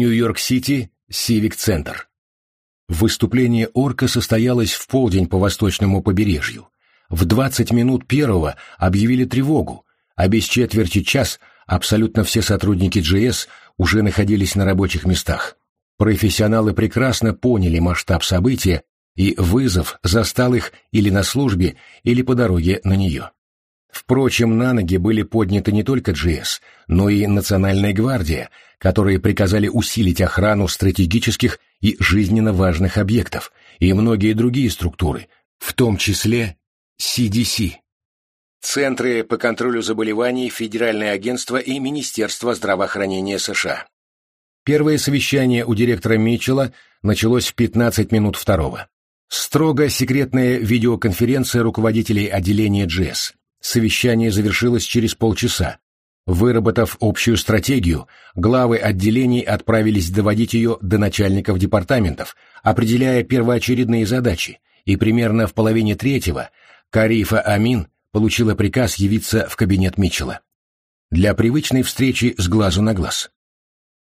Нью-Йорк-Сити, Сивик-центр. Выступление орка состоялось в полдень по восточному побережью. В 20 минут первого объявили тревогу, а без четверти час абсолютно все сотрудники GS уже находились на рабочих местах. Профессионалы прекрасно поняли масштаб события, и вызов застал их или на службе, или по дороге на нее. Впрочем, на ноги были подняты не только GS, но и Национальная гвардия, которые приказали усилить охрану стратегических и жизненно важных объектов, и многие другие структуры, в том числе CDC. Центры по контролю заболеваний, Федеральное агентство и Министерство здравоохранения США. Первое совещание у директора Митчелла началось в 15 минут второго. Строго секретная видеоконференция руководителей отделения GS. Совещание завершилось через полчаса. Выработав общую стратегию, главы отделений отправились доводить ее до начальников департаментов, определяя первоочередные задачи, и примерно в половине третьего Карифа Амин получила приказ явиться в кабинет Митчелла. Для привычной встречи с глазу на глаз.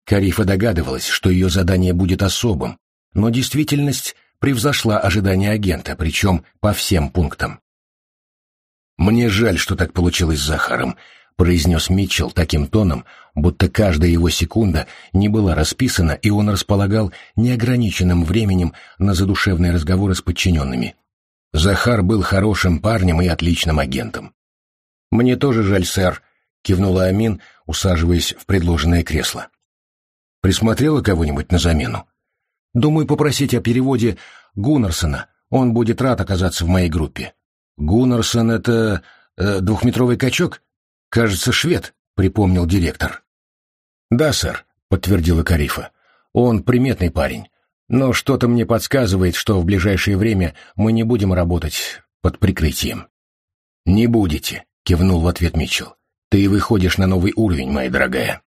Карифа догадывалась, что ее задание будет особым, но действительность превзошла ожидания агента, причем по всем пунктам. «Мне жаль, что так получилось с Захаром», — произнес Митчелл таким тоном, будто каждая его секунда не была расписана, и он располагал неограниченным временем на задушевные разговоры с подчиненными. Захар был хорошим парнем и отличным агентом. «Мне тоже жаль, сэр», — кивнула Амин, усаживаясь в предложенное кресло. «Присмотрела кого-нибудь на замену?» «Думаю попросить о переводе Гуннерсона. Он будет рад оказаться в моей группе». «Гуннерсон — это э, двухметровый качок? Кажется, швед», — припомнил директор. «Да, сэр», — подтвердила Карифа. «Он приметный парень. Но что-то мне подсказывает, что в ближайшее время мы не будем работать под прикрытием. «Не будете», — кивнул в ответ Митчелл. «Ты выходишь на новый уровень, моя дорогая».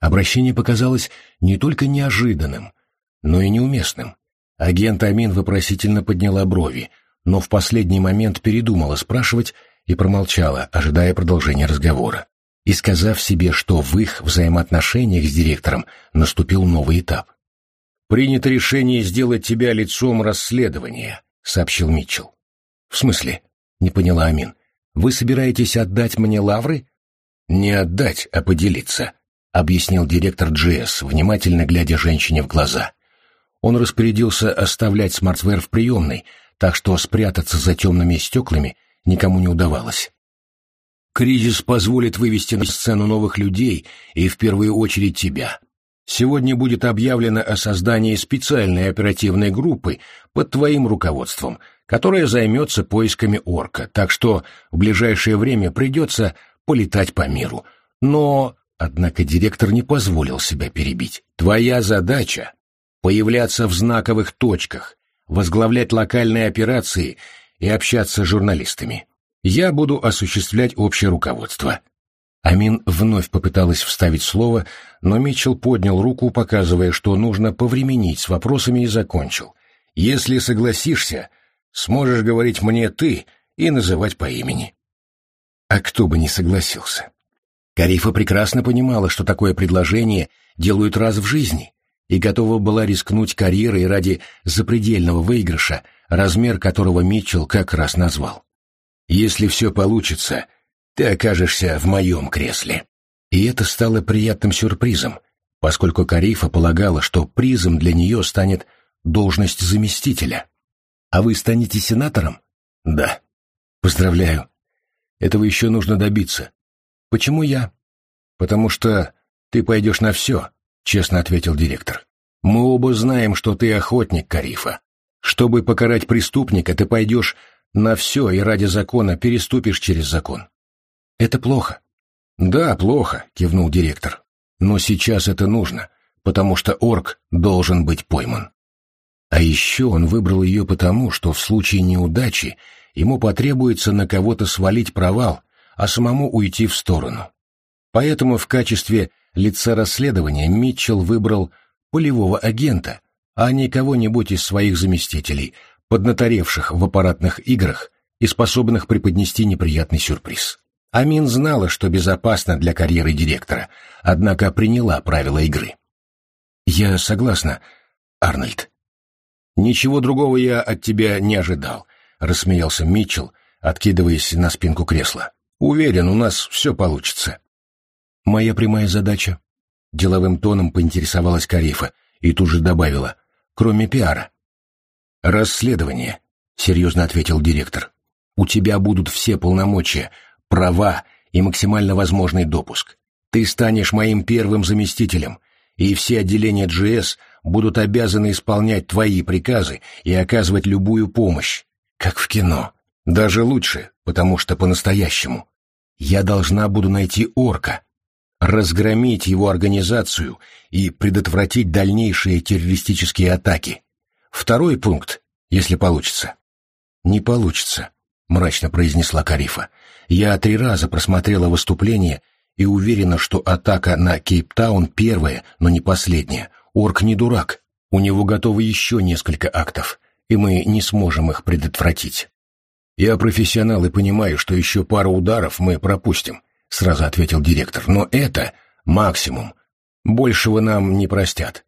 Обращение показалось не только неожиданным, но и неуместным. Агент Амин вопросительно подняла брови, но в последний момент передумала спрашивать и промолчала, ожидая продолжения разговора. И сказав себе, что в их взаимоотношениях с директором наступил новый этап. «Принято решение сделать тебя лицом расследования», — сообщил Митчелл. «В смысле?» — не поняла Амин. «Вы собираетесь отдать мне лавры?» «Не отдать, а поделиться», — объяснил директор GS, внимательно глядя женщине в глаза. Он распорядился оставлять смартвер в приемной, так что спрятаться за темными стеклами никому не удавалось. «Кризис позволит вывести на сцену новых людей, и в первую очередь тебя. Сегодня будет объявлено о создании специальной оперативной группы под твоим руководством, которая займется поисками орка, так что в ближайшее время придется полетать по миру. Но, однако, директор не позволил себя перебить. Твоя задача — появляться в знаковых точках, возглавлять локальные операции и общаться с журналистами. Я буду осуществлять общее руководство. Амин вновь попыталась вставить слово, но Митчелл поднял руку, показывая, что нужно повременить с вопросами, и закончил. «Если согласишься, сможешь говорить мне «ты» и называть по имени». А кто бы не согласился. Карифа прекрасно понимала, что такое предложение делают раз в жизни, и готова была рискнуть карьерой ради запредельного выигрыша, размер которого Митчелл как раз назвал. «Если все получится, ты окажешься в моем кресле». И это стало приятным сюрпризом, поскольку Карифа полагала, что призом для нее станет должность заместителя. «А вы станете сенатором?» «Да». «Поздравляю. Этого еще нужно добиться». «Почему я?» «Потому что ты пойдешь на все», — честно ответил директор. «Мы оба знаем, что ты охотник, Карифа. Чтобы покарать преступника, ты пойдешь на все и ради закона переступишь через закон. Это плохо. Да, плохо, кивнул директор. Но сейчас это нужно, потому что орк должен быть пойман. А еще он выбрал ее потому, что в случае неудачи ему потребуется на кого-то свалить провал, а самому уйти в сторону. Поэтому в качестве лица расследования Митчелл выбрал полевого агента, а не кого-нибудь из своих заместителей, поднаторевших в аппаратных играх и способных преподнести неприятный сюрприз. Амин знала, что безопасно для карьеры директора, однако приняла правила игры. «Я согласна, Арнольд». «Ничего другого я от тебя не ожидал», — рассмеялся Митчелл, откидываясь на спинку кресла. «Уверен, у нас все получится». «Моя прямая задача», — деловым тоном поинтересовалась Карифа и тут же добавила, «кроме пиара». «Расследование», — серьезно ответил директор. «У тебя будут все полномочия, права и максимально возможный допуск. Ты станешь моим первым заместителем, и все отделения GS будут обязаны исполнять твои приказы и оказывать любую помощь, как в кино. Даже лучше, потому что по-настоящему. Я должна буду найти орка, разгромить его организацию и предотвратить дальнейшие террористические атаки. Второй пункт, если получится. Не получится, мрачно произнесла Карифа. Я три раза просмотрела выступление и уверена, что атака на Кейптаун первая, но не последняя. Орк не дурак. У него готовы еще несколько актов, и мы не сможем их предотвратить. Я профессионал и понимаю, что еще пару ударов мы пропустим, сразу ответил директор. Но это максимум. Большего нам не простят.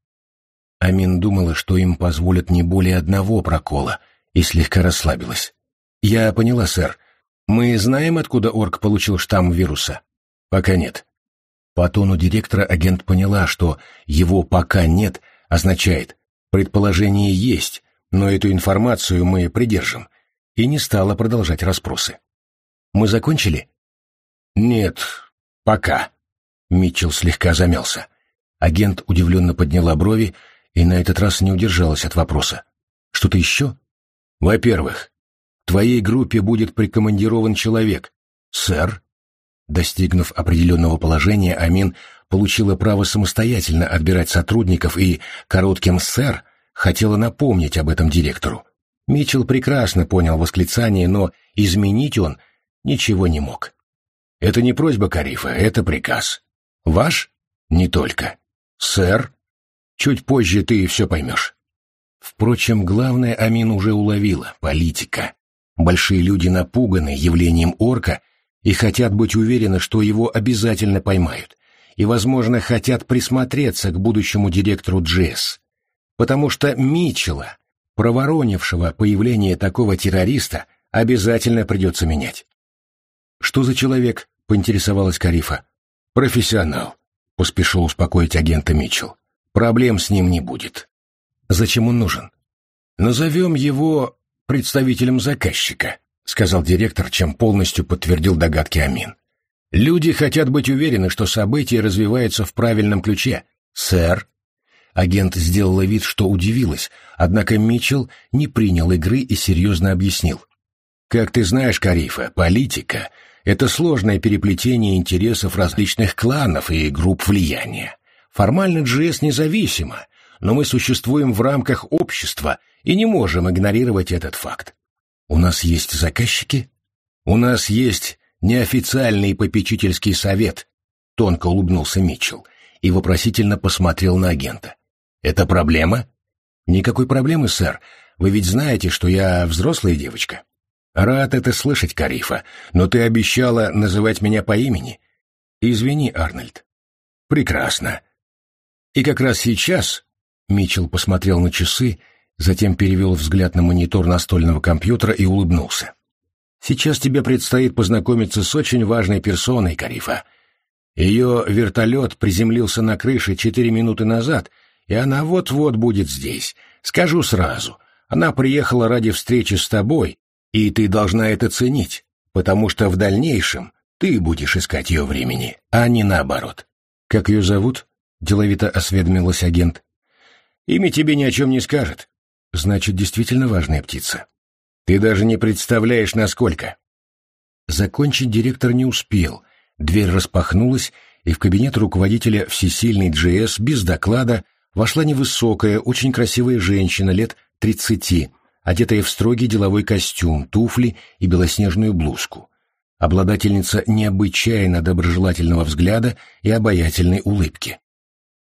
Амин думала, что им позволят не более одного прокола, и слегка расслабилась. «Я поняла, сэр. Мы знаем, откуда орк получил штамм вируса?» «Пока нет». По тону директора агент поняла, что его «пока нет» означает «предположение есть, но эту информацию мы придержим», и не стала продолжать расспросы. «Мы закончили?» «Нет, пока». Митчелл слегка замялся. Агент удивленно подняла брови и на этот раз не удержалась от вопроса. «Что-то еще?» «Во-первых, твоей группе будет прикомандирован человек. Сэр?» Достигнув определенного положения, Амин получила право самостоятельно отбирать сотрудников и коротким «сэр» хотела напомнить об этом директору. Митчелл прекрасно понял восклицание, но изменить он ничего не мог. «Это не просьба Карифа, это приказ. Ваш? Не только. Сэр? Чуть позже ты все поймешь». Впрочем, главное Амин уже уловила — политика. Большие люди напуганы явлением орка и хотят быть уверены, что его обязательно поймают, и, возможно, хотят присмотреться к будущему директору Джесс, потому что Митчелла, проворонившего появление такого террориста, обязательно придется менять. «Что за человек?» — поинтересовалась Карифа. «Профессионал», — поспешил успокоить агента Митчелл. «Проблем с ним не будет». «Зачем он нужен?» «Назовем его представителем заказчика», — сказал директор, чем полностью подтвердил догадки Амин. «Люди хотят быть уверены, что события развиваются в правильном ключе. Сэр». Агент сделала вид, что удивилась, однако Митчелл не принял игры и серьезно объяснил. «Как ты знаешь, Карифа, политика — это сложное переплетение интересов различных кланов и групп влияния. Формально GS независимо, но мы существуем в рамках общества и не можем игнорировать этот факт. «У нас есть заказчики?» «У нас есть неофициальный попечительский совет», — тонко улыбнулся Митчелл и вопросительно посмотрел на агента. «Это проблема?» «Никакой проблемы, сэр. Вы ведь знаете, что я взрослая девочка». «Рад это слышать, Карифа, но ты обещала называть меня по имени». «Извини, Арнольд». «Прекрасно». «И как раз сейчас...» — Митчелл посмотрел на часы затем перевел взгляд на монитор настольного компьютера и улыбнулся. «Сейчас тебе предстоит познакомиться с очень важной персоной, Карифа. Ее вертолет приземлился на крыше четыре минуты назад, и она вот-вот будет здесь. Скажу сразу, она приехала ради встречи с тобой, и ты должна это ценить, потому что в дальнейшем ты будешь искать ее времени, а не наоборот». «Как ее зовут?» — деловито осведомилась агент. «Имя тебе ни о чем не скажет. Значит, действительно важная птица. Ты даже не представляешь, насколько. Закончить директор не успел. Дверь распахнулась, и в кабинет руководителя всесильной GS без доклада вошла невысокая, очень красивая женщина лет тридцати, одетая в строгий деловой костюм, туфли и белоснежную блузку. Обладательница необычайно доброжелательного взгляда и обаятельной улыбки.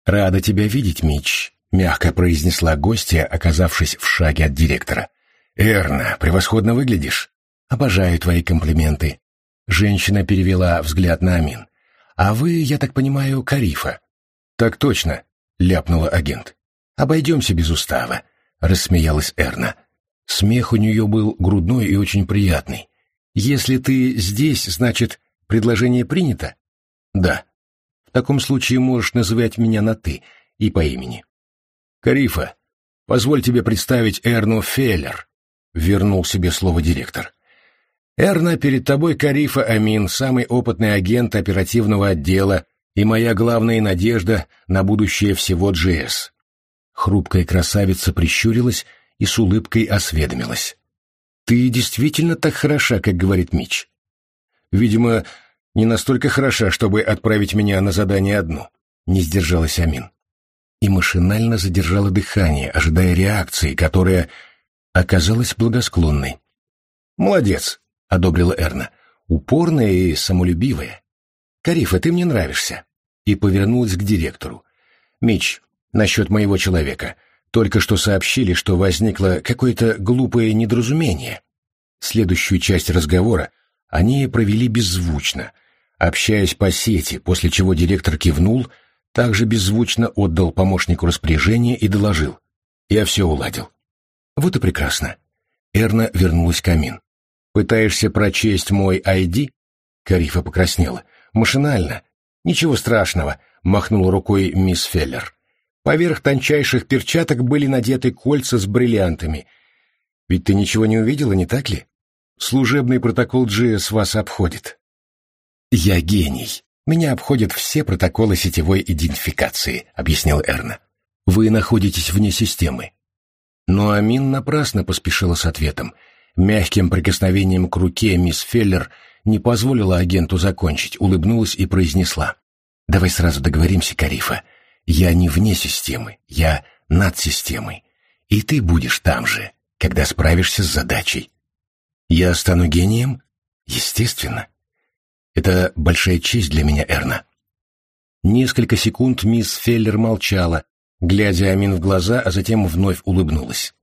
«Рада тебя видеть, Мич», мягко произнесла гостья, оказавшись в шаге от директора. «Эрна, превосходно выглядишь. Обожаю твои комплименты». Женщина перевела взгляд на Амин. «А вы, я так понимаю, Карифа?» «Так точно. — ляпнула агент. «Обойдемся без устава», — рассмеялась Эрна. Смех у нее был грудной и очень приятный. «Если ты здесь, значит, предложение принято?» «Да». «В таком случае можешь называть меня на «ты» и по имени». «Карифа, позволь тебе представить Эрну Феллер», — вернул себе слово директор. «Эрна, перед тобой Карифа Амин, самый опытный агент оперативного отдела и моя главная надежда на будущее всего GS». Хрупкая красавица прищурилась и с улыбкой осведомилась. «Ты действительно так хороша, как говорит Мич?» «Видимо, не настолько хороша, чтобы отправить меня на задание одну», — не сдержалась Амин. И машинально задержала дыхание, ожидая реакции, которая оказалась благосклонной. «Молодец», — одобрила Эрна, — «упорная и самолюбивая. Карифа, ты мне нравишься». И повернулась к директору. «Мич, насчет моего человека. Только что сообщили, что возникло какое-то глупое недоразумение. Следующую часть разговора они провели беззвучно, общаясь по сети, после чего директор кивнул, также беззвучно отдал помощнику распоряжение и доложил. «Я все уладил». «Вот и прекрасно». Эрна вернулась к Амин. «Пытаешься прочесть мой ID?» Карифа покраснела. «Машинально. Ничего страшного», — махнул рукой мисс Феллер. Поверх тончайших перчаток были надеты кольца с бриллиантами. Ведь ты ничего не увидела, не так ли? Служебный протокол GS вас обходит. Я гений. Меня обходят все протоколы сетевой идентификации, объяснил Эрна. Вы находитесь вне системы. Но Амин напрасно поспешила с ответом. Мягким прикосновением к руке мисс Феллер не позволила агенту закончить, улыбнулась и произнесла. «Давай сразу договоримся, Карифа. Я не вне системы, я над системой. И ты будешь там же, когда справишься с задачей. Я стану гением? Естественно. Это большая честь для меня, Эрна. Несколько секунд мисс Феллер молчала, глядя Амин в глаза, а затем вновь улыбнулась.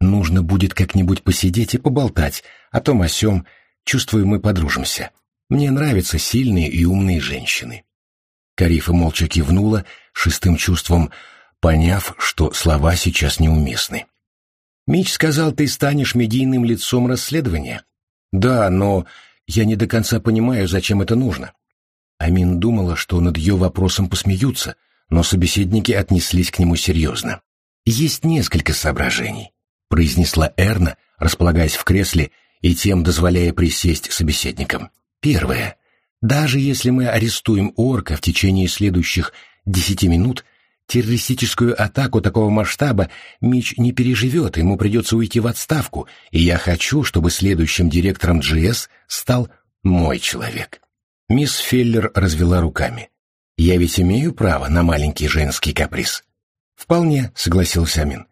Нужно будет как-нибудь посидеть и поболтать, о том о сём, чувствую, мы подружимся. Мне нравятся сильные и умные женщины. Карифа молча кивнула, шестым чувством поняв, что слова сейчас неуместны. «Мич сказал, ты станешь медийным лицом расследования». «Да, но я не до конца понимаю, зачем это нужно». Амин думала, что над ее вопросом посмеются, но собеседники отнеслись к нему серьезно. «Есть несколько соображений», — произнесла Эрна, располагаясь в кресле и тем дозволяя присесть собеседникам. «Первое. Даже если мы арестуем орка в течение следующих десяти минут, террористическую атаку такого масштаба Мич не переживет, ему придется уйти в отставку, и я хочу, чтобы следующим директором GS стал мой человек. Мисс Феллер развела руками. «Я ведь имею право на маленький женский каприз». «Вполне», — согласился Амин.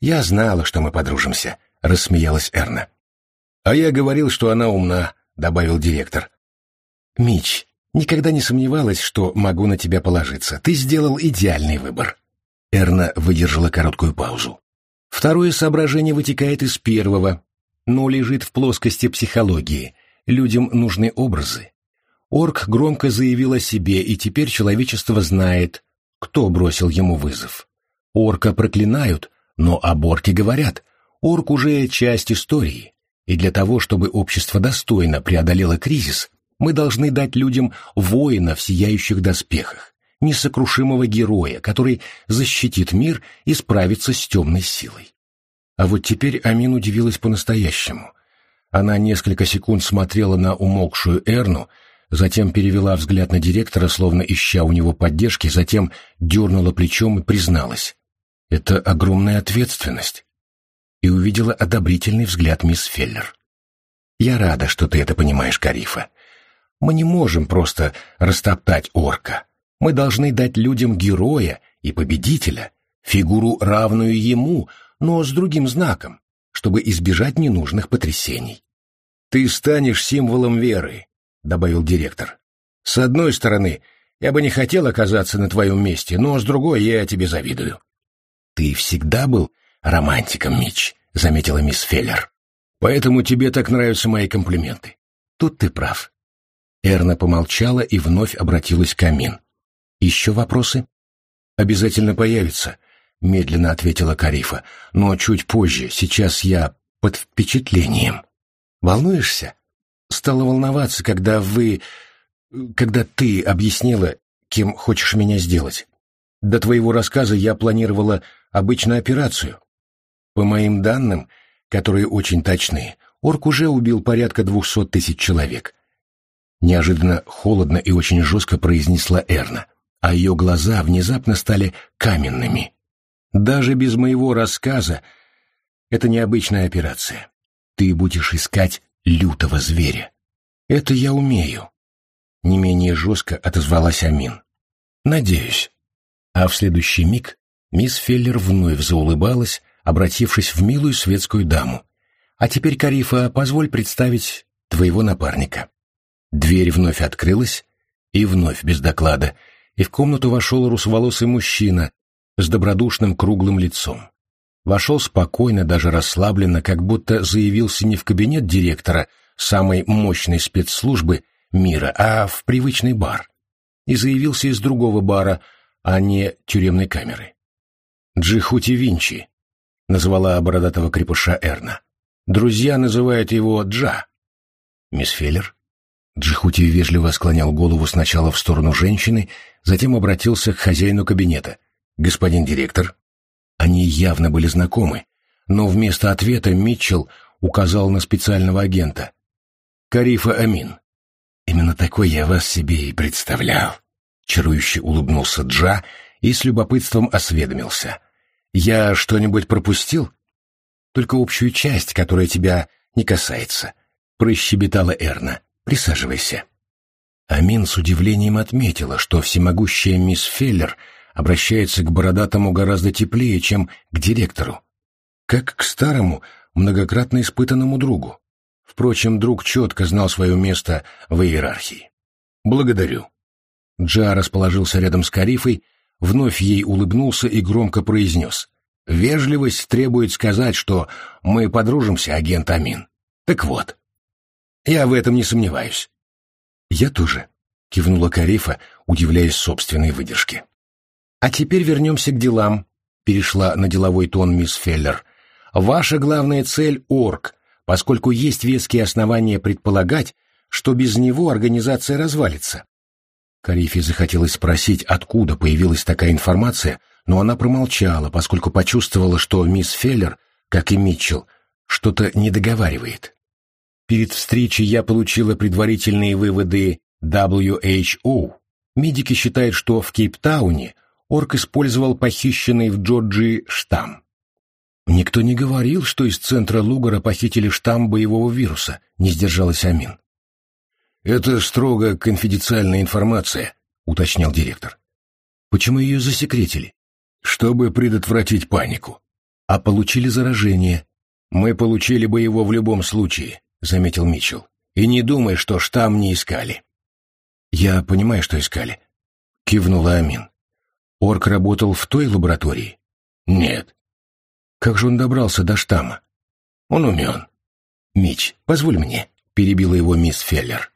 «Я знала, что мы подружимся», — рассмеялась Эрна. «А я говорил, что она умна», — добавил директор. «Мич, никогда не сомневалась, что могу на тебя положиться. Ты сделал идеальный выбор». Эрна выдержала короткую паузу. Второе соображение вытекает из первого, но лежит в плоскости психологии. Людям нужны образы. Орк громко заявил о себе, и теперь человечество знает, кто бросил ему вызов. Орка проклинают, но об орке говорят. Орк уже часть истории, и для того, чтобы общество достойно преодолело кризис, мы должны дать людям воина в сияющих доспехах, несокрушимого героя, который защитит мир и справится с темной силой. А вот теперь Амин удивилась по-настоящему. Она несколько секунд смотрела на умолкшую Эрну, затем перевела взгляд на директора, словно ища у него поддержки, затем дернула плечом и призналась. «Это огромная ответственность». И увидела одобрительный взгляд мисс Феллер. «Я рада, что ты это понимаешь, Карифа. Мы не можем просто растоптать орка. Мы должны дать людям героя и победителя, фигуру, равную ему, но с другим знаком, чтобы избежать ненужных потрясений. «Ты станешь символом веры», — добавил директор. «С одной стороны, я бы не хотел оказаться на твоем месте, но с другой я тебе завидую». «Ты всегда был романтиком, Мич», — заметила мисс Феллер. «Поэтому тебе так нравятся мои комплименты». «Тут ты прав. Эрна помолчала и вновь обратилась к Амин. «Еще вопросы?» «Обязательно появится», — медленно ответила Карифа. «Но чуть позже, сейчас я под впечатлением». «Волнуешься?» «Стала волноваться, когда вы... когда ты объяснила, кем хочешь меня сделать. До твоего рассказа я планировала обычную операцию. По моим данным, которые очень точны, Орк уже убил порядка двухсот тысяч человек. Неожиданно холодно и очень жестко произнесла Эрна, а ее глаза внезапно стали каменными. Даже без моего рассказа это необычная операция. Ты будешь искать лютого зверя. Это я умею. Не менее жестко отозвалась Амин. Надеюсь. А в следующий миг мисс Феллер вновь заулыбалась, обратившись в милую светскую даму. «А теперь, Карифа, позволь представить твоего напарника». Дверь вновь открылась, и вновь без доклада, и в комнату вошел русоволосый мужчина с добродушным круглым лицом. Вошел спокойно, даже расслабленно, как будто заявился не в кабинет директора самой мощной спецслужбы мира, а в привычный бар. И заявился из другого бара, а не тюремной камеры. «Джихути Винчи», — назвала бородатого крепыша Эрна. «Друзья называют его Джа». «Мисс Феллер?» Джихути вежливо склонял голову сначала в сторону женщины, затем обратился к хозяину кабинета. «Господин директор?» Они явно были знакомы, но вместо ответа Митчелл указал на специального агента. «Карифа Амин». «Именно такой я вас себе и представлял», — чарующе улыбнулся Джа и с любопытством осведомился. «Я что-нибудь пропустил?» «Только общую часть, которая тебя не касается», — прощебетала Эрна. «Присаживайся». Амин с удивлением отметила, что всемогущая мисс Феллер обращается к бородатому гораздо теплее, чем к директору. Как к старому, многократно испытанному другу. Впрочем, друг четко знал свое место в иерархии. «Благодарю», Джа расположился рядом с Карифой, вновь ей улыбнулся и громко произнес. «Вежливость требует сказать, что мы подружимся, агент Амин. Так вот, я в этом не сомневаюсь». «Я тоже», — кивнула Карифа, удивляясь собственной выдержке. «А теперь вернемся к делам», — перешла на деловой тон мисс Феллер. «Ваша главная цель — орг, поскольку есть веские основания предполагать, что без него организация развалится. Карифе захотелось спросить, откуда появилась такая информация, но она промолчала, поскольку почувствовала, что мисс Феллер, как и Митчелл, что-то не договаривает. Перед встречей я получила предварительные выводы WHO. Медики считают, что в Кейптауне Орк использовал похищенный в Джорджии штамм. Никто не говорил, что из центра Лугара похитили штамм боевого вируса, не сдержалась Амин. «Это строго конфиденциальная информация», — уточнял директор. «Почему ее засекретили?» «Чтобы предотвратить панику». «А получили заражение?» «Мы получили бы его в любом случае», — заметил Митчелл. «И не думай, что штамм не искали». «Я понимаю, что искали», — кивнула Амин. «Орк работал в той лаборатории?» «Нет». «Как же он добрался до штамма?» «Он умен». «Мич, позволь мне», — перебила его мисс Феллер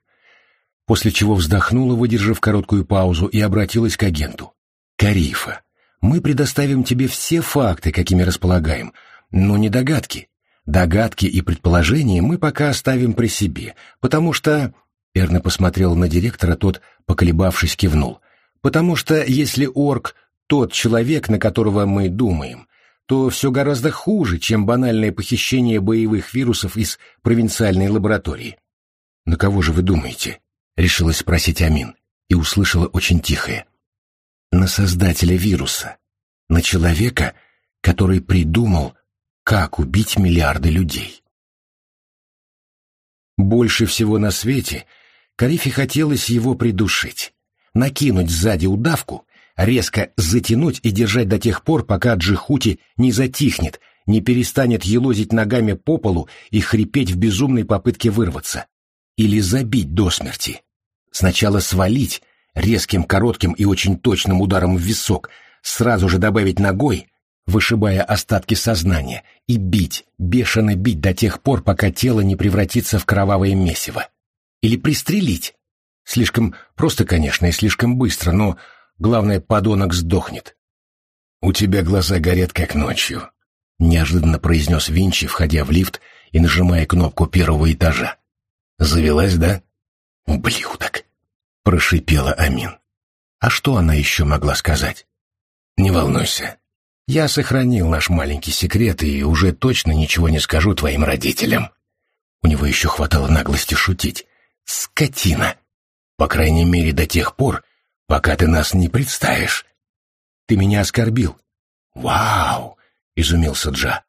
после чего вздохнула, выдержав короткую паузу, и обратилась к агенту. «Карифа, мы предоставим тебе все факты, какими располагаем, но не догадки. Догадки и предположения мы пока оставим при себе, потому что...» Эрна посмотрел на директора, тот, поколебавшись, кивнул. «Потому что если орк тот человек, на которого мы думаем, то все гораздо хуже, чем банальное похищение боевых вирусов из провинциальной лаборатории». «На кого же вы думаете?» решилась спросить Амин и услышала очень тихое. На создателя вируса, на человека, который придумал, как убить миллиарды людей. Больше всего на свете Карифе хотелось его придушить, накинуть сзади удавку, резко затянуть и держать до тех пор, пока Джихути не затихнет, не перестанет елозить ногами по полу и хрипеть в безумной попытке вырваться. Или забить до смерти. Сначала свалить резким, коротким и очень точным ударом в висок, сразу же добавить ногой, вышибая остатки сознания, и бить, бешено бить до тех пор, пока тело не превратится в кровавое месиво. Или пристрелить. Слишком просто, конечно, и слишком быстро, но главное, подонок сдохнет. «У тебя глаза горят, как ночью», — неожиданно произнес Винчи, входя в лифт и нажимая кнопку первого этажа. «Завелась, да?» «Ублюдок!» — прошипела Амин. А что она еще могла сказать? «Не волнуйся. Я сохранил наш маленький секрет и уже точно ничего не скажу твоим родителям». У него еще хватало наглости шутить. «Скотина! По крайней мере, до тех пор, пока ты нас не представишь. Ты меня оскорбил». «Вау!» — изумился Джа.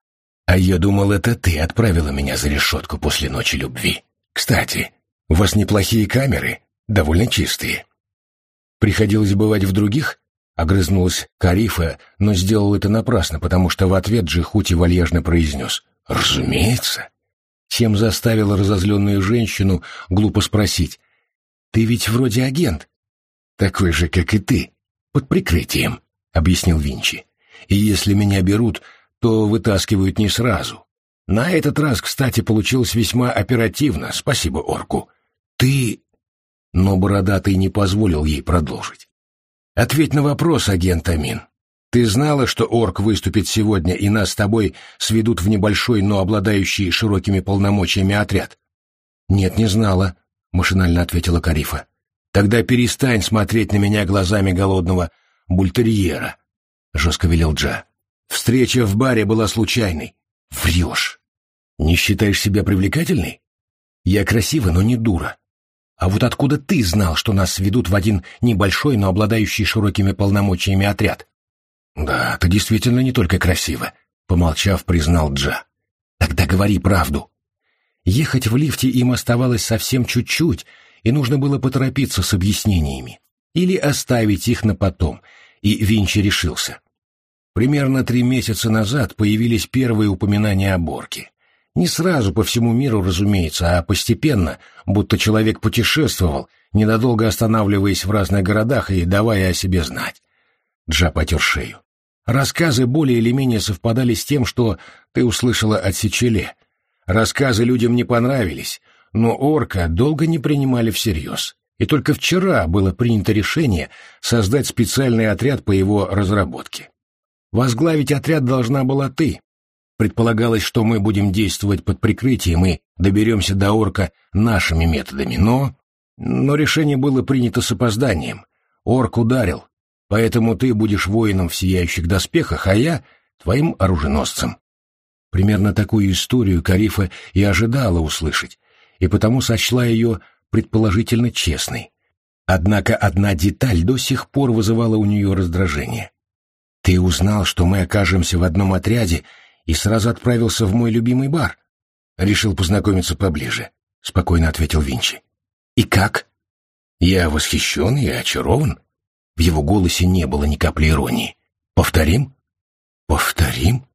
«А я думал, это ты отправила меня за решетку после ночи любви. Кстати, у вас неплохие камеры, довольно чистые». «Приходилось бывать в других?» — огрызнулась Карифа, но сделал это напрасно, потому что в ответ Джихути вальяжно произнес. «Разумеется». Чем заставила разозленную женщину глупо спросить. «Ты ведь вроде агент». «Такой же, как и ты, под прикрытием», — объяснил Винчи. «И если меня берут, то вытаскивают не сразу. На этот раз, кстати, получилось весьма оперативно, спасибо орку. Ты...» Но Бородатый не позволил ей продолжить. «Ответь на вопрос, агент Амин. Ты знала, что орк выступит сегодня, и нас с тобой сведут в небольшой, но обладающий широкими полномочиями отряд?» «Нет, не знала», — машинально ответила Карифа. «Тогда перестань смотреть на меня глазами голодного бультерьера», — жестко велел Джа. «Встреча в баре была случайной. Врешь. Не считаешь себя привлекательной? Я красива, но не дура. А вот откуда ты знал, что нас ведут в один небольшой, но обладающий широкими полномочиями отряд? Да, ты действительно не только красива, помолчав, признал Джа. Тогда говори правду. Ехать в лифте им оставалось совсем чуть-чуть, и нужно было поторопиться с объяснениями. Или оставить их на потом, и Винчи решился. Примерно три месяца назад появились первые упоминания о Борке. Не сразу по всему миру, разумеется, а постепенно, будто человек путешествовал, ненадолго останавливаясь в разных городах и давая о себе знать. Джа потер шею. Рассказы более или менее совпадали с тем, что ты услышала от Сечеле. Рассказы людям не понравились, но орка долго не принимали всерьез. И только вчера было принято решение создать специальный отряд по его разработке. Возглавить отряд должна была ты, Предполагалось, что мы будем действовать под прикрытием и доберемся до орка нашими методами, но... Но решение было принято с опозданием. Орк ударил, поэтому ты будешь воином в сияющих доспехах, а я — твоим оруженосцем. Примерно такую историю Карифа и ожидала услышать, и потому сочла ее предположительно честной. Однако одна деталь до сих пор вызывала у нее раздражение. «Ты узнал, что мы окажемся в одном отряде и сразу отправился в мой любимый бар. Решил познакомиться поближе, — спокойно ответил Винчи. И как? Я восхищен и очарован. В его голосе не было ни капли иронии. Повторим? Повторим?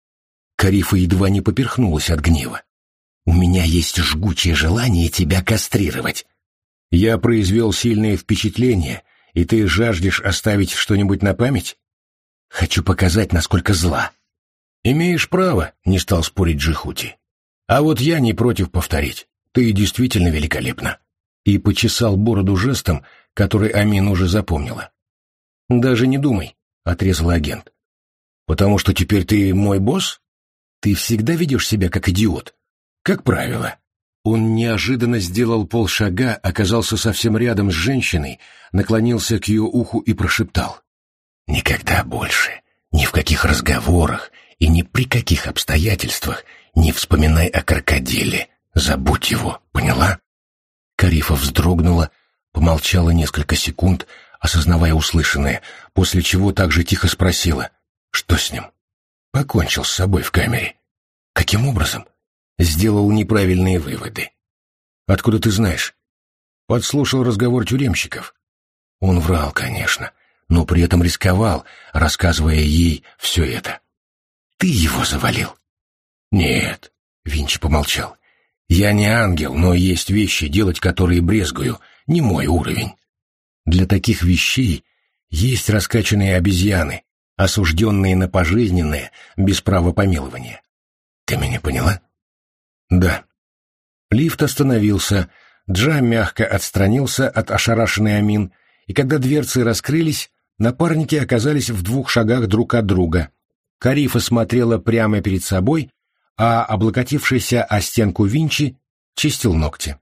Карифа едва не поперхнулась от гнева. У меня есть жгучее желание тебя кастрировать. Я произвел сильное впечатление, и ты жаждешь оставить что-нибудь на память? Хочу показать, насколько зла. «Имеешь право», — не стал спорить Джихути. «А вот я не против повторить. Ты действительно великолепна». И почесал бороду жестом, который Амин уже запомнила. «Даже не думай», — отрезал агент. «Потому что теперь ты мой босс? Ты всегда ведешь себя как идиот. Как правило». Он неожиданно сделал полшага, оказался совсем рядом с женщиной, наклонился к ее уху и прошептал. «Никогда больше, ни в каких разговорах, и ни при каких обстоятельствах не вспоминай о крокодиле. Забудь его, поняла?» Карифа вздрогнула, помолчала несколько секунд, осознавая услышанное, после чего также тихо спросила, что с ним. Покончил с собой в камере. Каким образом? Сделал неправильные выводы. Откуда ты знаешь? Подслушал разговор тюремщиков. Он врал, конечно, но при этом рисковал, рассказывая ей все это. Ты его завалил? Нет, Винчи помолчал. Я не ангел, но есть вещи, делать которые брезгую, не мой уровень. Для таких вещей есть раскачанные обезьяны, осужденные на пожизненное, без права помилования. Ты меня поняла? Да. Лифт остановился, Джа мягко отстранился от ошарашенной Амин, и когда дверцы раскрылись, напарники оказались в двух шагах друг от друга. Карифа смотрела прямо перед собой, а облокотившийся о стенку Винчи чистил ногти.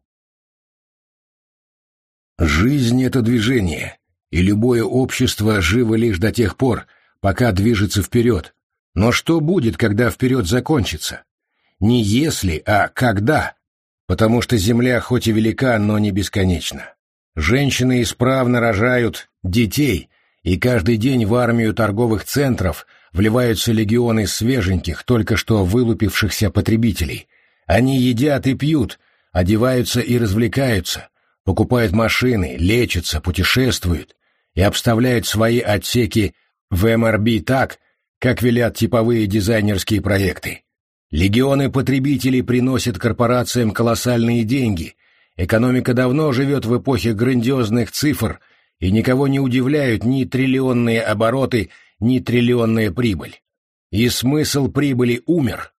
Жизнь — это движение, и любое общество живо лишь до тех пор, пока движется вперед. Но что будет, когда вперед закончится? Не если, а когда, потому что Земля хоть и велика, но не бесконечна. Женщины исправно рожают детей, и каждый день в армию торговых центров вливаются легионы свеженьких, только что вылупившихся потребителей. Они едят и пьют, одеваются и развлекаются, покупают машины, лечатся, путешествуют и обставляют свои отсеки в МРБ так, как велят типовые дизайнерские проекты. Легионы потребителей приносят корпорациям колоссальные деньги. Экономика давно живет в эпохе грандиозных цифр, и никого не удивляют ни триллионные обороты, ни триллионная прибыль. И смысл прибыли умер.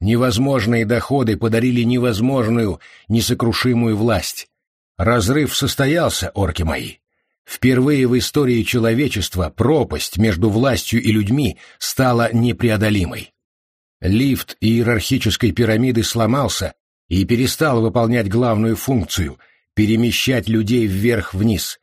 Невозможные доходы подарили невозможную, несокрушимую власть. Разрыв состоялся, орки мои. Впервые в истории человечества пропасть между властью и людьми стала непреодолимой. Лифт иерархической пирамиды сломался и перестал выполнять главную функцию — перемещать людей вверх-вниз.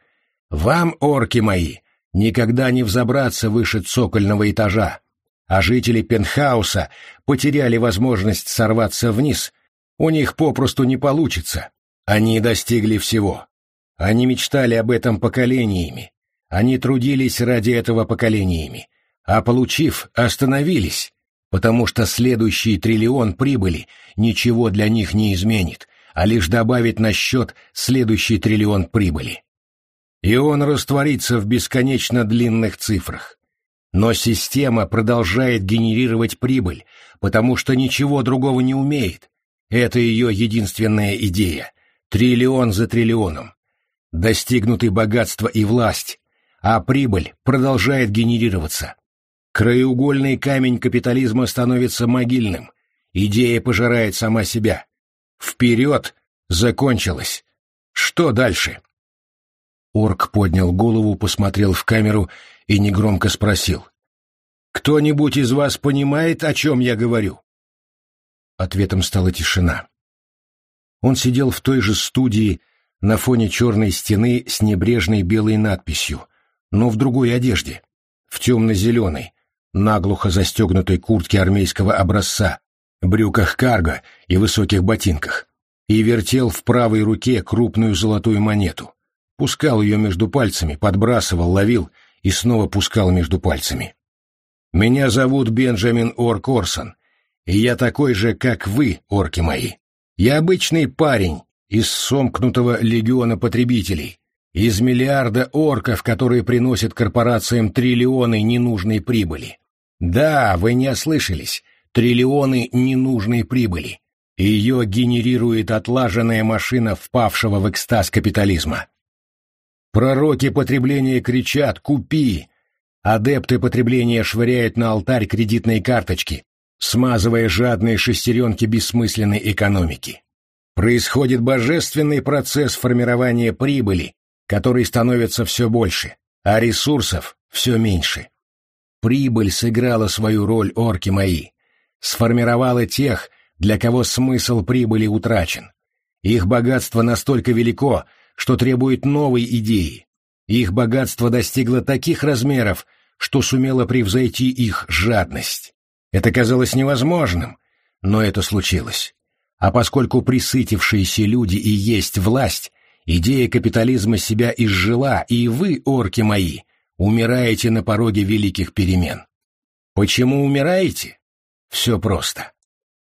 Вам, орки мои, никогда не взобраться выше цокольного этажа, а жители пентхауса потеряли возможность сорваться вниз, у них попросту не получится. Они достигли всего. Они мечтали об этом поколениями. Они трудились ради этого поколениями. А получив, остановились, потому что следующий триллион прибыли ничего для них не изменит, а лишь добавит на счет следующий триллион прибыли. И он растворится в бесконечно длинных цифрах. Но система продолжает генерировать прибыль, потому что ничего другого не умеет. Это ее единственная идея. Триллион за триллионом. Достигнуты богатство и власть, а прибыль продолжает генерироваться. Краеугольный камень капитализма становится могильным. Идея пожирает сама себя. Вперед! Закончилось. Что дальше? Орк поднял голову, посмотрел в камеру и негромко спросил. «Кто-нибудь из вас понимает, о чем я говорю?» Ответом стала тишина. Он сидел в той же студии на фоне черной стены с небрежной белой надписью, но в другой одежде, в темно-зеленой, наглухо застегнутой куртке армейского образца, брюках карго и высоких ботинках, и вертел в правой руке крупную золотую монету. Пускал ее между пальцами, подбрасывал, ловил и снова пускал между пальцами. «Меня зовут Бенджамин Орк Орсон, и я такой же, как вы, орки мои. Я обычный парень из сомкнутого легиона потребителей, из миллиарда орков, которые приносят корпорациям триллионы ненужной прибыли. Да, вы не ослышались, триллионы ненужной прибыли. Ее генерирует отлаженная машина впавшего в экстаз капитализма. Пророки потребления кричат «Купи!», адепты потребления швыряют на алтарь кредитные карточки, смазывая жадные шестеренки бессмысленной экономики. Происходит божественный процесс формирования прибыли, который становится все больше, а ресурсов все меньше. Прибыль сыграла свою роль, орки мои, сформировала тех, для кого смысл прибыли утрачен. Их богатство настолько велико, что требует новой идеи. Их богатство достигло таких размеров, что сумело превзойти их жадность. Это казалось невозможным, но это случилось. А поскольку присытившиеся люди и есть власть, идея капитализма себя изжила, и вы, орки мои, умираете на пороге великих перемен. Почему умираете? Все просто.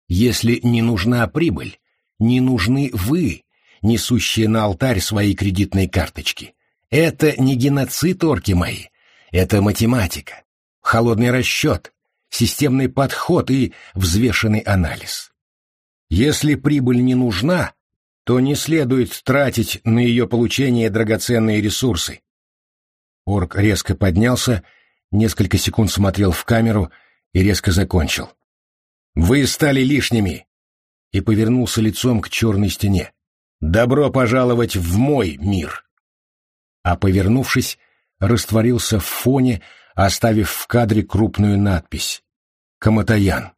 Если не нужна прибыль, не нужны вы, несущие на алтарь свои кредитные карточки. Это не геноцид, орки мои, это математика, холодный расчет, системный подход и взвешенный анализ. Если прибыль не нужна, то не следует тратить на ее получение драгоценные ресурсы. Орк резко поднялся, несколько секунд смотрел в камеру и резко закончил. «Вы стали лишними!» и повернулся лицом к черной стене. «Добро пожаловать в мой мир!» А повернувшись, растворился в фоне, оставив в кадре крупную надпись «Каматаян».